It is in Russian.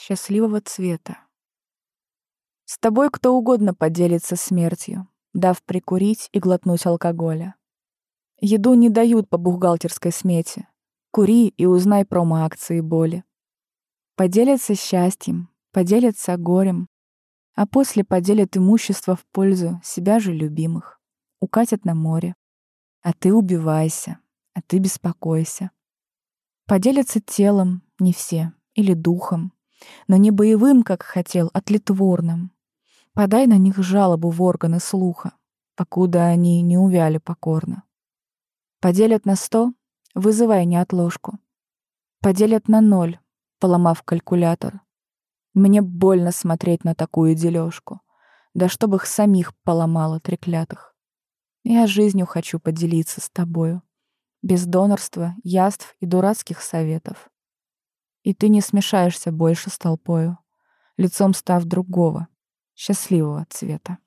счастливого цвета. С тобой кто угодно поделится смертью, дав прикурить и глотнуть алкоголя. Еду не дают по бухгалтерской смете. Кури и узнай промо-акции боли. Поделятся счастьем, поделятся горем, а после поделят имущество в пользу себя же любимых. Укатят на море. А ты убивайся, а ты беспокойся. Поделятся телом, не все, или духом, но не боевым, как хотел, а тлетворным. Подай на них жалобу в органы слуха, покуда они не увяли покорно. Поделят на сто, вызывай неотложку. Поделят на ноль, поломав калькулятор. Мне больно смотреть на такую дележку. Да чтоб их самих поломало треклятых. Я жизнью хочу поделиться с тобою. Без донорства, яств и дурацких советов. И ты не смешаешься больше с толпою, лицом став другого, счастливого цвета.